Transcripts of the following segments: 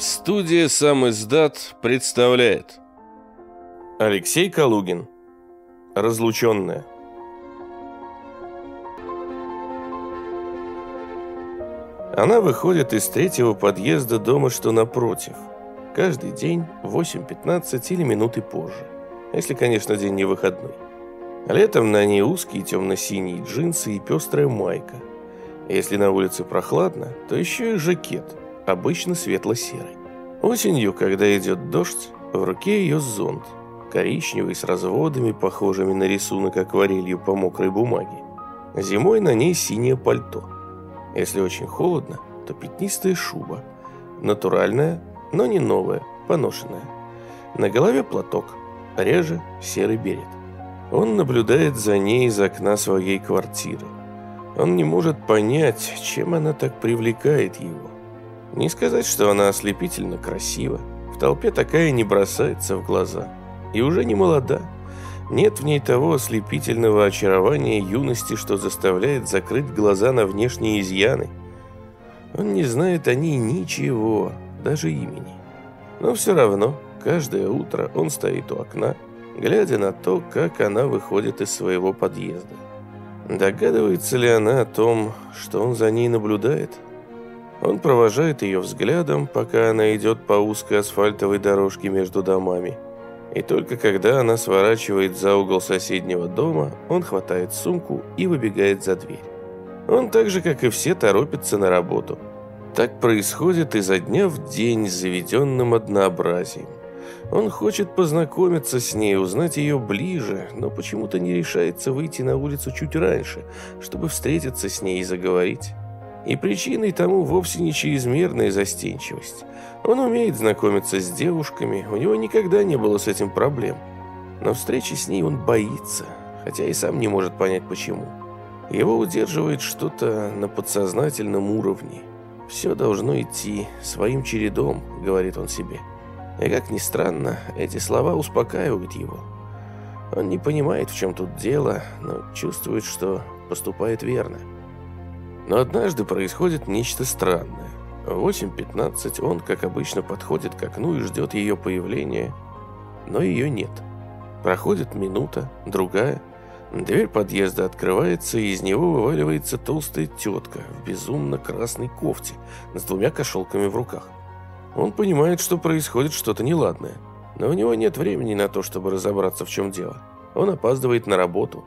Студия «Сам издат» представляет Алексей Калугин Разлученная Она выходит из третьего подъезда дома, что напротив. Каждый день в 8.15 или минуты позже. Если, конечно, день не выходной. Летом на ней узкие темно-синие джинсы и пестрая майка. Если на улице прохладно, то еще и жакет – обычно светло-серый. Осенью, когда идет дождь, в руке ее зонт, коричневый с разводами, похожими на рисунок акварелью по мокрой бумаге. Зимой на ней синее пальто. Если очень холодно, то пятнистая шуба. Натуральная, но не новая, поношенная. На голове платок, реже серый берет. Он наблюдает за ней из окна своей квартиры. Он не может понять, чем она так привлекает его. Не сказать, что она ослепительно красива. В толпе такая не бросается в глаза. И уже не молода. Нет в ней того ослепительного очарования юности, что заставляет закрыть глаза на внешние изъяны. Он не знает о ней ничего, даже имени. Но все равно, каждое утро он стоит у окна, глядя на то, как она выходит из своего подъезда. Догадывается ли она о том, что он за ней наблюдает? Он провожает ее взглядом, пока она идет по узкой асфальтовой дорожке между домами. И только когда она сворачивает за угол соседнего дома, он хватает сумку и выбегает за дверь. Он так же, как и все, торопится на работу. Так происходит изо дня в день с заведенным однообразием. Он хочет познакомиться с ней, узнать ее ближе, но почему-то не решается выйти на улицу чуть раньше, чтобы встретиться с ней и заговорить. И причиной тому вовсе не чрезмерная застенчивость. Он умеет знакомиться с девушками, у него никогда не было с этим проблем. Но встречи с ней он боится, хотя и сам не может понять почему. Его удерживает что-то на подсознательном уровне. «Все должно идти своим чередом», — говорит он себе. И как ни странно, эти слова успокаивают его. Он не понимает, в чем тут дело, но чувствует, что поступает верно. Но однажды происходит нечто странное. В 8.15 он, как обычно, подходит к окну и ждет ее появления, но ее нет. Проходит минута, другая. Дверь подъезда открывается, и из него вываливается толстая тетка в безумно красной кофте с двумя кошелками в руках. Он понимает, что происходит что-то неладное, но у него нет времени на то, чтобы разобраться, в чем дело. Он опаздывает на работу.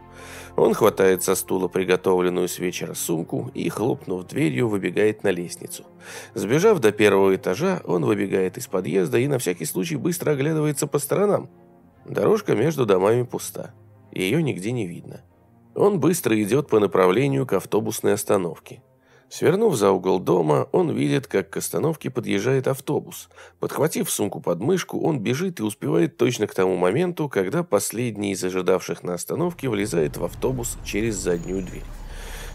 Он хватает со стула приготовленную с вечера сумку и, хлопнув дверью, выбегает на лестницу. Сбежав до первого этажа, он выбегает из подъезда и на всякий случай быстро оглядывается по сторонам. Дорожка между домами пуста. Ее нигде не видно. Он быстро идет по направлению к автобусной остановке. Свернув за угол дома, он видит, как к остановке подъезжает автобус. Подхватив сумку под мышку, он бежит и успевает точно к тому моменту, когда последний из ожидавших на остановке влезает в автобус через заднюю дверь.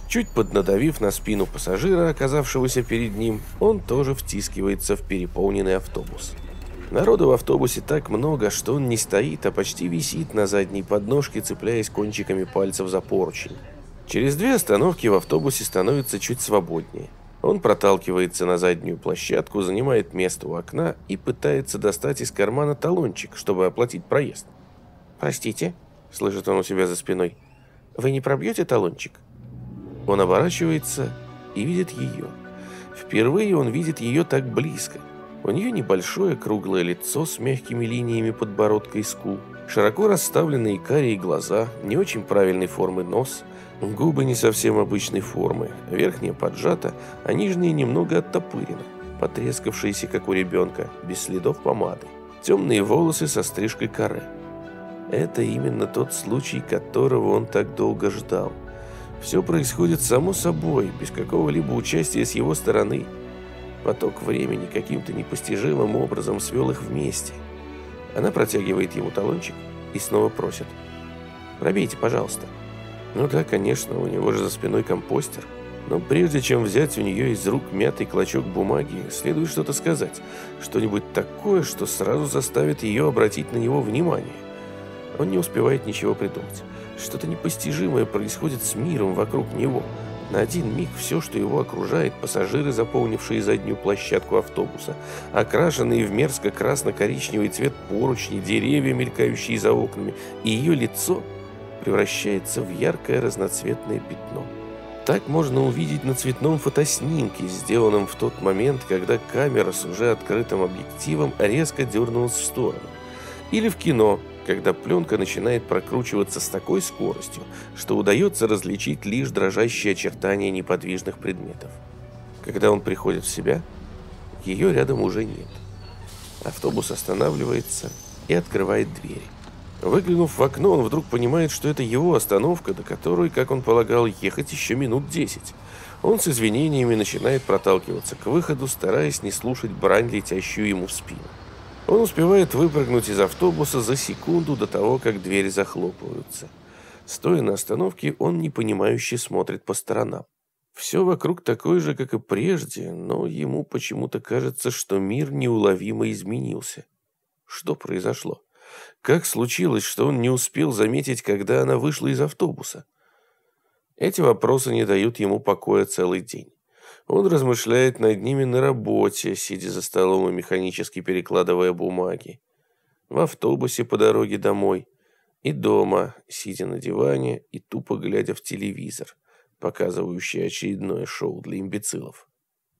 Чуть поднадавив на спину пассажира, оказавшегося перед ним, он тоже втискивается в переполненный автобус. Народу в автобусе так много, что он не стоит, а почти висит на задней подножке, цепляясь кончиками пальцев за поручень. Через две остановки в автобусе становится чуть свободнее. Он проталкивается на заднюю площадку, занимает место у окна и пытается достать из кармана талончик, чтобы оплатить проезд. «Простите», — слышит он у себя за спиной, — «вы не пробьете талончик?» Он оборачивается и видит ее. Впервые он видит ее так близко. У нее небольшое круглое лицо с мягкими линиями подбородка и скул, широко расставленные карие глаза, не очень правильной формы нос — Губы не совсем обычной формы, верхняя поджата, а нижняя немного оттопырена, потрескавшиеся, как у ребенка, без следов помады. Темные волосы со стрижкой коры. Это именно тот случай, которого он так долго ждал. Все происходит само собой, без какого-либо участия с его стороны. Поток времени каким-то непостижимым образом свел их вместе. Она протягивает ему талончик и снова просит. «Пробейте, пожалуйста». Ну да, конечно, у него же за спиной компостер. Но прежде чем взять у нее из рук мятый клочок бумаги, следует что-то сказать. Что-нибудь такое, что сразу заставит ее обратить на него внимание. Он не успевает ничего придумать. Что-то непостижимое происходит с миром вокруг него. На один миг все, что его окружает, пассажиры, заполнившие заднюю площадку автобуса, окрашенные в мерзко-красно-коричневый цвет поручни, деревья, мелькающие за окнами, и ее лицо превращается в яркое разноцветное пятно. Так можно увидеть на цветном фотоснимке, сделанном в тот момент, когда камера с уже открытым объективом резко дернулась в сторону. Или в кино, когда пленка начинает прокручиваться с такой скоростью, что удается различить лишь дрожащие очертания неподвижных предметов. Когда он приходит в себя, ее рядом уже нет. Автобус останавливается и открывает двери. Выглянув в окно, он вдруг понимает, что это его остановка, до которой, как он полагал, ехать еще минут десять. Он с извинениями начинает проталкиваться к выходу, стараясь не слушать брань, летящую ему в спину. Он успевает выпрыгнуть из автобуса за секунду до того, как двери захлопываются. Стоя на остановке, он непонимающе смотрит по сторонам. Все вокруг такое же, как и прежде, но ему почему-то кажется, что мир неуловимо изменился. Что произошло? Как случилось, что он не успел заметить, когда она вышла из автобуса? Эти вопросы не дают ему покоя целый день. Он размышляет над ними на работе, сидя за столом и механически перекладывая бумаги. В автобусе по дороге домой. И дома, сидя на диване и тупо глядя в телевизор, показывающий очередное шоу для имбецилов.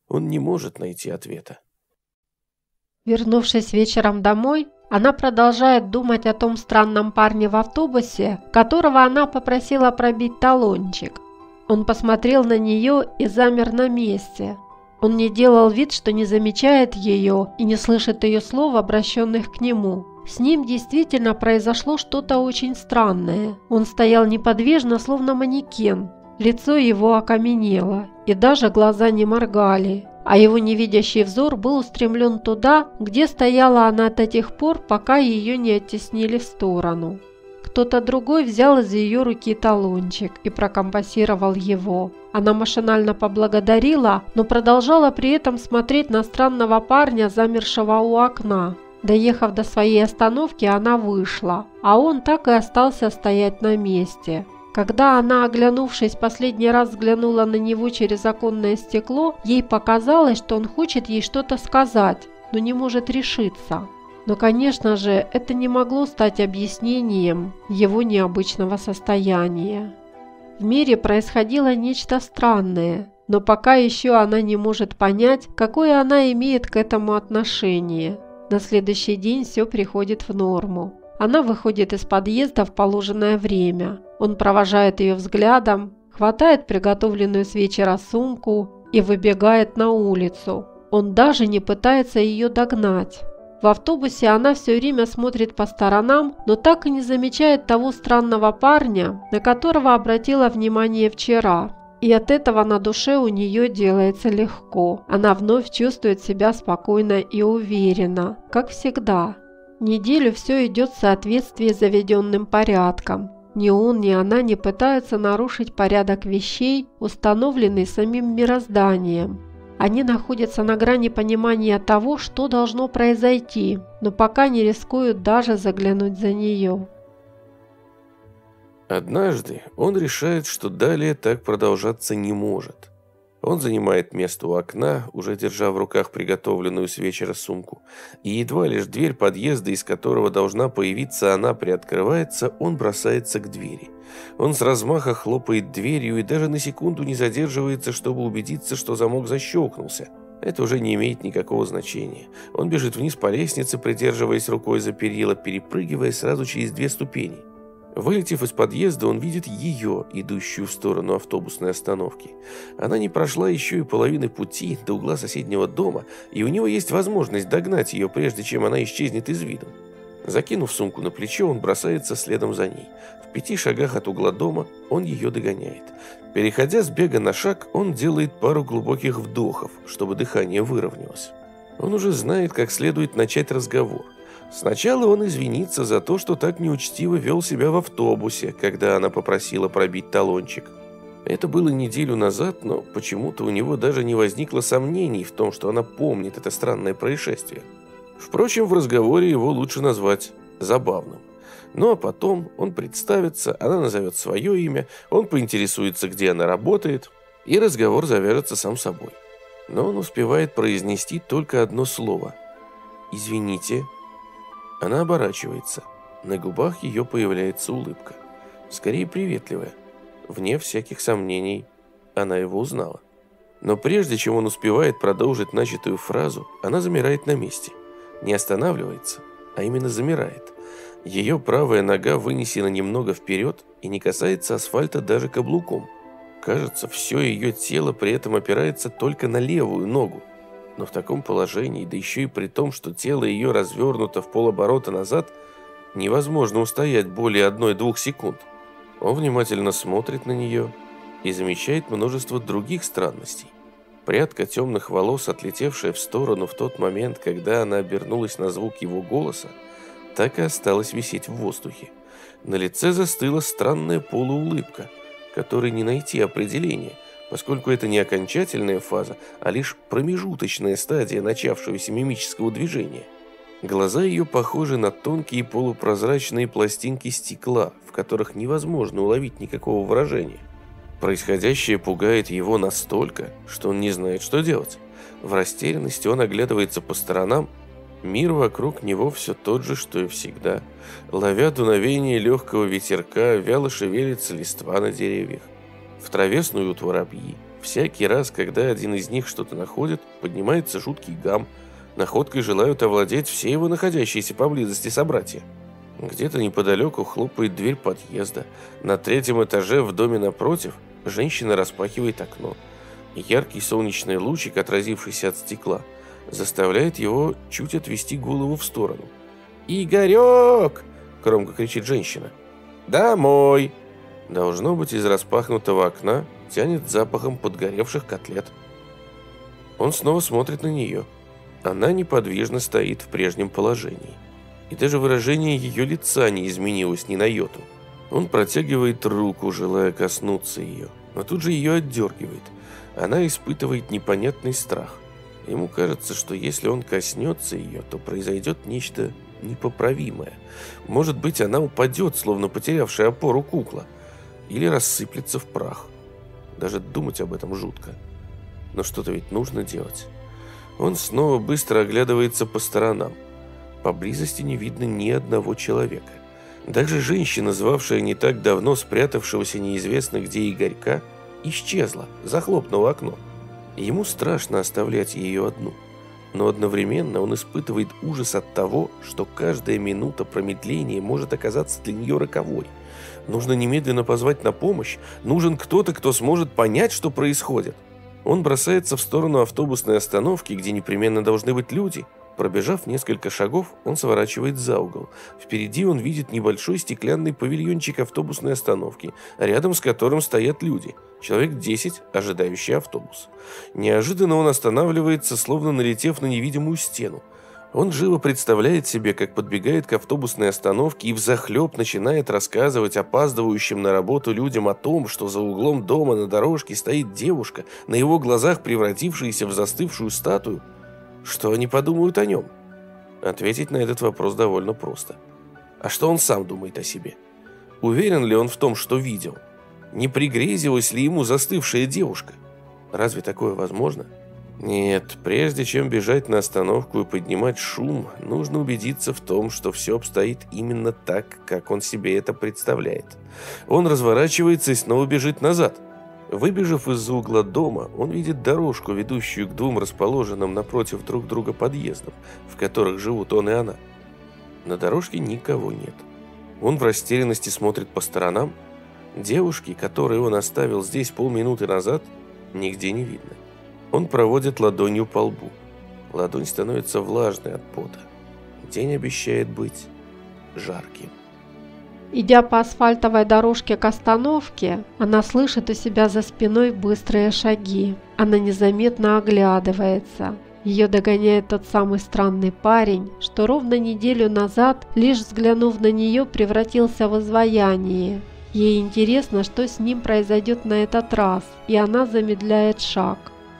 Он не может найти ответа. Вернувшись вечером домой, она продолжает думать о том странном парне в автобусе, которого она попросила пробить талончик. Он посмотрел на нее и замер на месте. Он не делал вид, что не замечает ее и не слышит ее слов, обращенных к нему. С ним действительно произошло что-то очень странное. Он стоял неподвижно, словно манекен. Лицо его окаменело, и даже глаза не моргали а его невидящий взор был устремлен туда, где стояла она до тех пор, пока ее не оттеснили в сторону. Кто-то другой взял из ее руки талончик и прокомпасировал его. Она машинально поблагодарила, но продолжала при этом смотреть на странного парня, замершего у окна. Доехав до своей остановки, она вышла, а он так и остался стоять на месте. Когда она, оглянувшись, последний раз взглянула на него через оконное стекло, ей показалось, что он хочет ей что-то сказать, но не может решиться. Но, конечно же, это не могло стать объяснением его необычного состояния. В мире происходило нечто странное, но пока еще она не может понять, какое она имеет к этому отношение. На следующий день все приходит в норму. Она выходит из подъезда в положенное время. Он провожает ее взглядом, хватает приготовленную с вечера сумку и выбегает на улицу. Он даже не пытается ее догнать. В автобусе она все время смотрит по сторонам, но так и не замечает того странного парня, на которого обратила внимание вчера. И от этого на душе у нее делается легко. Она вновь чувствует себя спокойно и уверенно, как всегда. Неделю все идет в соответствии с заведенным порядком. Ни он, ни она не пытаются нарушить порядок вещей, установленный самим мирозданием. Они находятся на грани понимания того, что должно произойти, но пока не рискуют даже заглянуть за нее. Однажды он решает, что далее так продолжаться не может. Он занимает место у окна, уже держа в руках приготовленную с вечера сумку. И едва лишь дверь подъезда, из которого должна появиться она, приоткрывается, он бросается к двери. Он с размаха хлопает дверью и даже на секунду не задерживается, чтобы убедиться, что замок защелкнулся. Это уже не имеет никакого значения. Он бежит вниз по лестнице, придерживаясь рукой за перила, перепрыгивая сразу через две ступени. Вылетев из подъезда, он видит ее, идущую в сторону автобусной остановки. Она не прошла еще и половины пути до угла соседнего дома, и у него есть возможность догнать ее, прежде чем она исчезнет из виду. Закинув сумку на плечо, он бросается следом за ней. В пяти шагах от угла дома он ее догоняет. Переходя с бега на шаг, он делает пару глубоких вдохов, чтобы дыхание выровнялось. Он уже знает, как следует начать разговор – Сначала он извинится за то, что так неучтиво вел себя в автобусе, когда она попросила пробить талончик. Это было неделю назад, но почему-то у него даже не возникло сомнений в том, что она помнит это странное происшествие. Впрочем, в разговоре его лучше назвать забавным. Ну а потом он представится, она назовет свое имя, он поинтересуется, где она работает. и разговор завяжется сам собой. Но он успевает произнести только одно слово. «Извините». Она оборачивается. На губах ее появляется улыбка. Скорее приветливая. Вне всяких сомнений, она его узнала. Но прежде чем он успевает продолжить начатую фразу, она замирает на месте. Не останавливается, а именно замирает. Ее правая нога вынесена немного вперед и не касается асфальта даже каблуком. Кажется, все ее тело при этом опирается только на левую ногу. Но в таком положении, да еще и при том, что тело ее развернуто в полоборота назад, невозможно устоять более одной-двух секунд. Он внимательно смотрит на нее и замечает множество других странностей. Прядка темных волос, отлетевшая в сторону в тот момент, когда она обернулась на звук его голоса, так и осталась висеть в воздухе. На лице застыла странная полуулыбка, которой не найти определения, поскольку это не окончательная фаза, а лишь промежуточная стадия начавшегося мимического движения. Глаза ее похожи на тонкие полупрозрачные пластинки стекла, в которых невозможно уловить никакого выражения. Происходящее пугает его настолько, что он не знает, что делать. В растерянности он оглядывается по сторонам. Мир вокруг него все тот же, что и всегда. Ловя дуновение легкого ветерка, вяло шевелится листва на деревьях. В траве снуют воробьи. Всякий раз, когда один из них что-то находит, поднимается жуткий гам – Находкой желают овладеть все его находящиеся поблизости собратья. Где-то неподалеку хлопает дверь подъезда. На третьем этаже в доме напротив женщина распахивает окно. Яркий солнечный лучик, отразившийся от стекла, заставляет его чуть отвести голову в сторону. «Игорек!» – громко кричит женщина. «Домой!» Должно быть, из распахнутого окна тянет запахом подгоревших котлет. Он снова смотрит на нее – она неподвижно стоит в прежнем положении. И даже выражение ее лица не изменилось ни на йоту. Он протягивает руку, желая коснуться ее, но тут же ее отдергивает. Она испытывает непонятный страх. Ему кажется, что если он коснется ее, то произойдет нечто непоправимое. Может быть, она упадет, словно потерявшая опору кукла, или рассыплется в прах. Даже думать об этом жутко. Но что-то ведь нужно делать. Он снова быстро оглядывается по сторонам. Поблизости не видно ни одного человека. Даже женщина, звавшая не так давно спрятавшегося неизвестно где Игорька, исчезла, захлопнула окно. Ему страшно оставлять ее одну. Но одновременно он испытывает ужас от того, что каждая минута промедления может оказаться для нее роковой. Нужно немедленно позвать на помощь, нужен кто-то, кто сможет понять, что происходит. Он бросается в сторону автобусной остановки, где непременно должны быть люди. Пробежав несколько шагов, он сворачивает за угол. Впереди он видит небольшой стеклянный павильончик автобусной остановки, рядом с которым стоят люди. Человек 10, ожидающий автобус. Неожиданно он останавливается, словно налетев на невидимую стену. Он живо представляет себе, как подбегает к автобусной остановке и взахлеб начинает рассказывать опаздывающим на работу людям о том, что за углом дома на дорожке стоит девушка, на его глазах превратившаяся в застывшую статую. Что они подумают о нем? Ответить на этот вопрос довольно просто. А что он сам думает о себе? Уверен ли он в том, что видел? Не пригрезилась ли ему застывшая девушка? Разве такое возможно? Нет, прежде чем бежать на остановку и поднимать шум, нужно убедиться в том, что все обстоит именно так, как он себе это представляет. Он разворачивается и снова бежит назад. Выбежав из-за угла дома, он видит дорожку, ведущую к двум расположенным напротив друг друга подъездам, в которых живут он и она. На дорожке никого нет. Он в растерянности смотрит по сторонам. Девушки, которую он оставил здесь полминуты назад, нигде не видно. Он проводит ладонью по лбу. Ладонь становится влажной от пота. День обещает быть жарким. Идя по асфальтовой дорожке к остановке, она слышит у себя за спиной быстрые шаги. Она незаметно оглядывается. Ее догоняет тот самый странный парень, что ровно неделю назад, лишь взглянув на нее, превратился в изваяние. Ей интересно, что с ним произойдет на этот раз, и она замедляет шаг.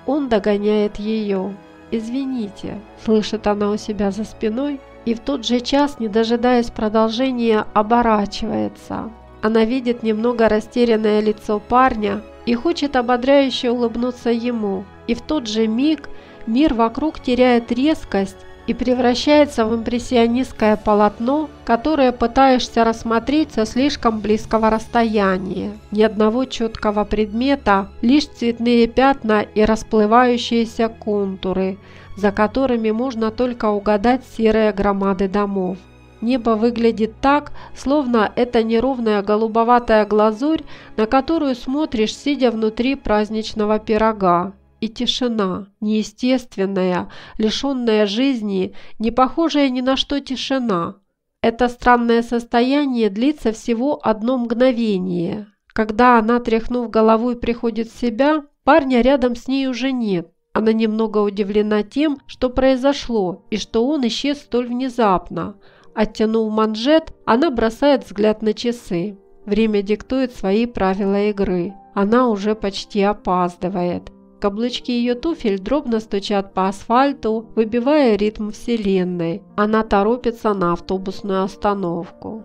Он догоняет ее. «Извините», – слышит она у себя за спиной, и в тот же час, не дожидаясь продолжения, оборачивается. Она видит немного растерянное лицо парня и хочет ободряюще улыбнуться ему. И в тот же миг мир вокруг теряет резкость и превращается в импрессионистское полотно, которое пытаешься рассмотреть со слишком близкого расстояния. Ни одного четкого предмета, лишь цветные пятна и расплывающиеся контуры, за которыми можно только угадать серые громады домов. Небо выглядит так, словно это неровная голубоватая глазурь, на которую смотришь, сидя внутри праздничного пирога и тишина, неестественная, лишенная жизни, не похожая ни на что тишина. Это странное состояние длится всего одно мгновение. Когда она, тряхнув головой, приходит в себя, парня рядом с ней уже нет. Она немного удивлена тем, что произошло и что он исчез столь внезапно. Оттянув манжет, она бросает взгляд на часы. Время диктует свои правила игры. Она уже почти опаздывает. Каблучки ее туфель дробно стучат по асфальту, выбивая ритм вселенной. Она торопится на автобусную остановку.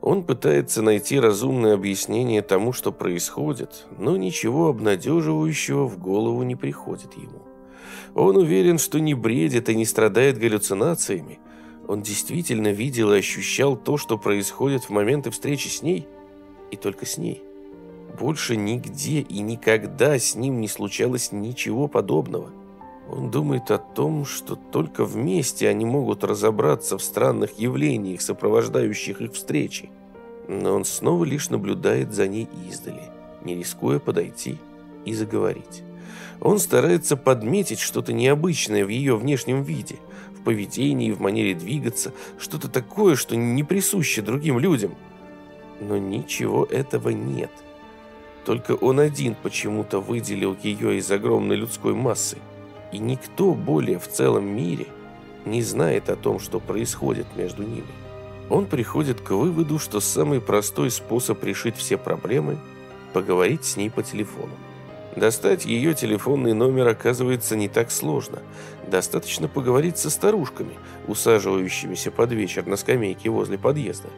Он пытается найти разумное объяснение тому, что происходит, но ничего обнадеживающего в голову не приходит ему. Он уверен, что не бредит и не страдает галлюцинациями. Он действительно видел и ощущал то, что происходит в моменты встречи с ней, и только с ней. Больше нигде и никогда с ним не случалось ничего подобного. Он думает о том, что только вместе они могут разобраться в странных явлениях, сопровождающих их встречи. Но он снова лишь наблюдает за ней издали, не рискуя подойти и заговорить. Он старается подметить что-то необычное в ее внешнем виде, в поведении, в манере двигаться, что-то такое, что не присуще другим людям. Но ничего этого нет. Только он один почему-то выделил ее из огромной людской массы. И никто более в целом мире не знает о том, что происходит между ними. Он приходит к выводу, что самый простой способ решить все проблемы – поговорить с ней по телефону. Достать ее телефонный номер оказывается не так сложно. Достаточно поговорить со старушками, усаживающимися под вечер на скамейке возле подъезда.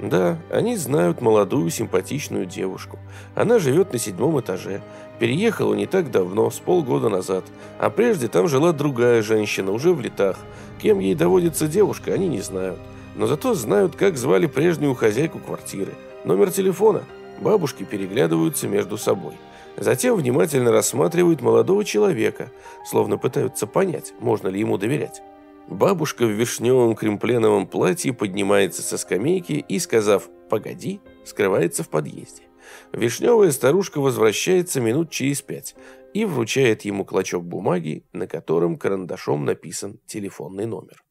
Да, они знают молодую симпатичную девушку. Она живет на седьмом этаже. Переехала не так давно, с полгода назад. А прежде там жила другая женщина, уже в летах. Кем ей доводится девушка, они не знают. Но зато знают, как звали прежнюю хозяйку квартиры. Номер телефона. Бабушки переглядываются между собой. Затем внимательно рассматривают молодого человека, словно пытаются понять, можно ли ему доверять. Бабушка в вишневом кремпленовом платье поднимается со скамейки и, сказав «погоди», скрывается в подъезде. Вишневая старушка возвращается минут через пять и вручает ему клочок бумаги, на котором карандашом написан телефонный номер.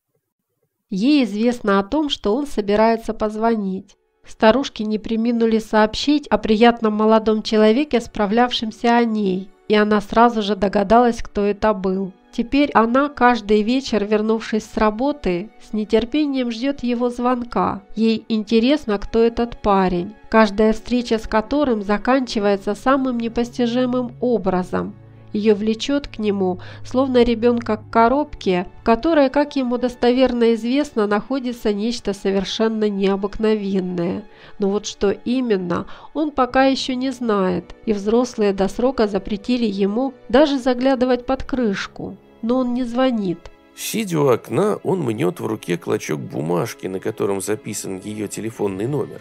Ей известно о том, что он собирается позвонить. Старушки не приминули сообщить о приятном молодом человеке, справлявшемся о ней, и она сразу же догадалась, кто это был. Теперь она каждый вечер, вернувшись с работы, с нетерпением ждет его звонка. Ей интересно, кто этот парень, каждая встреча с которым заканчивается самым непостижимым образом. Ее влечет к нему, словно ребенка к коробке, в которой, как ему достоверно известно, находится нечто совершенно необыкновенное. Но вот что именно, он пока еще не знает, и взрослые до срока запретили ему даже заглядывать под крышку но он не звонит. Сидя у окна, он мнет в руке клочок бумажки, на котором записан ее телефонный номер.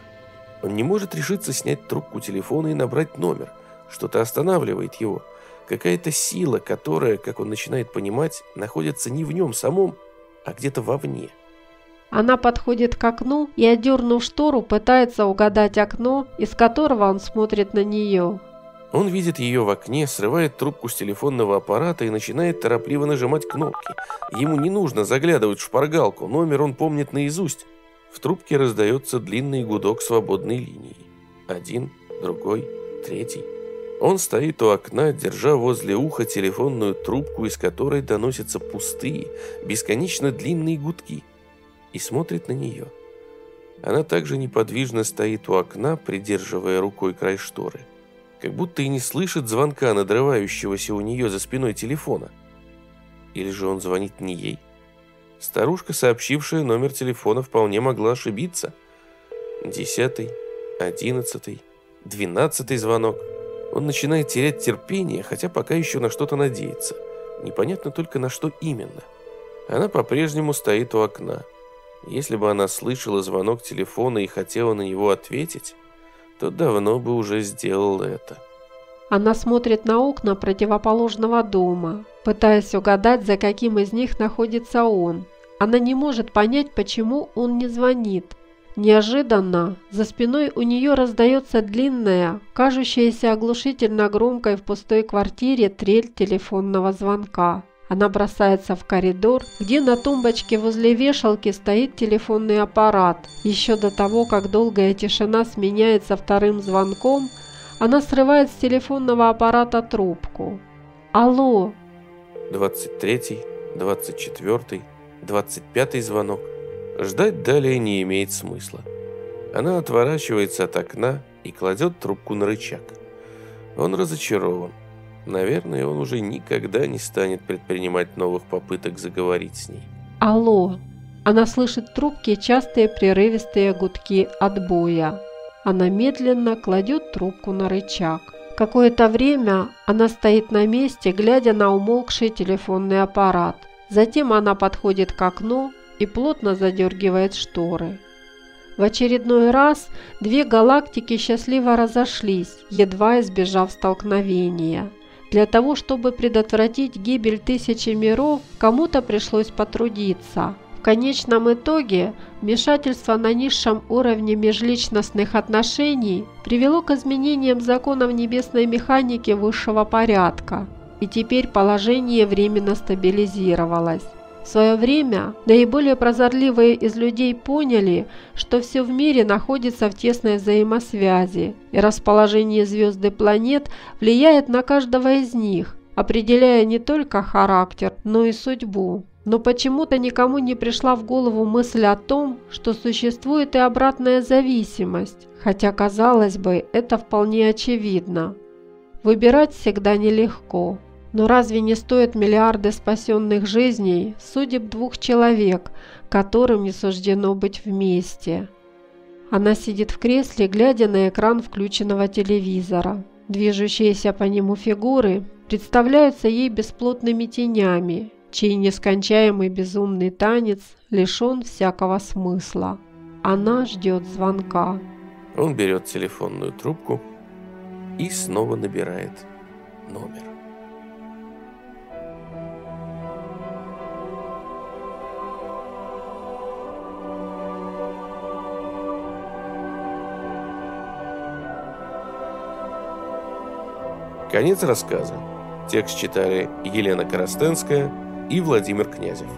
Он не может решиться снять трубку телефона и набрать номер. Что-то останавливает его. Какая-то сила, которая, как он начинает понимать, находится не в нем самом, а где-то вовне. Она подходит к окну и, одернув штору, пытается угадать окно, из которого он смотрит на нее. Он видит ее в окне, срывает трубку с телефонного аппарата и начинает торопливо нажимать кнопки. Ему не нужно заглядывать в шпаргалку, номер он помнит наизусть. В трубке раздается длинный гудок свободной линии. Один, другой, третий. Он стоит у окна, держа возле уха телефонную трубку, из которой доносятся пустые, бесконечно длинные гудки, и смотрит на нее. Она также неподвижно стоит у окна, придерживая рукой край шторы как будто и не слышит звонка, надрывающегося у нее за спиной телефона. Или же он звонит не ей? Старушка, сообщившая номер телефона, вполне могла ошибиться. Десятый, одиннадцатый, двенадцатый звонок. Он начинает терять терпение, хотя пока еще на что-то надеется. Непонятно только на что именно. Она по-прежнему стоит у окна. Если бы она слышала звонок телефона и хотела на него ответить, то давно бы уже сделала это. Она смотрит на окна противоположного дома, пытаясь угадать, за каким из них находится он. Она не может понять, почему он не звонит. Неожиданно за спиной у нее раздается длинная, кажущаяся оглушительно громкой в пустой квартире трель телефонного звонка. Она бросается в коридор, где на тумбочке возле вешалки стоит телефонный аппарат. Еще до того, как долгая тишина сменяется вторым звонком, она срывает с телефонного аппарата трубку. «Алло!» 23-й, 24-й, 25-й звонок. Ждать далее не имеет смысла. Она отворачивается от окна и кладет трубку на рычаг. Он разочарован. Наверное, он уже никогда не станет предпринимать новых попыток заговорить с ней. «Алло!» Она слышит в трубке частые прерывистые гудки отбоя. Она медленно кладет трубку на рычаг. Какое-то время она стоит на месте, глядя на умолкший телефонный аппарат. Затем она подходит к окну и плотно задергивает шторы. В очередной раз две галактики счастливо разошлись, едва избежав столкновения. Для того, чтобы предотвратить гибель тысячи миров, кому-то пришлось потрудиться. В конечном итоге вмешательство на низшем уровне межличностных отношений привело к изменениям законов небесной механики высшего порядка, и теперь положение временно стабилизировалось. В свое время наиболее прозорливые из людей поняли, что все в мире находится в тесной взаимосвязи, и расположение звезд и планет влияет на каждого из них, определяя не только характер, но и судьбу. Но почему-то никому не пришла в голову мысль о том, что существует и обратная зависимость, хотя, казалось бы, это вполне очевидно. Выбирать всегда нелегко. Но разве не стоят миллиарды спасенных жизней судеб двух человек, которым не суждено быть вместе? Она сидит в кресле, глядя на экран включенного телевизора. Движущиеся по нему фигуры представляются ей бесплотными тенями, чей нескончаемый безумный танец лишен всякого смысла. Она ждет звонка. Он берет телефонную трубку и снова набирает номер. Конец рассказа. Текст читали Елена Коростенская и Владимир Князев.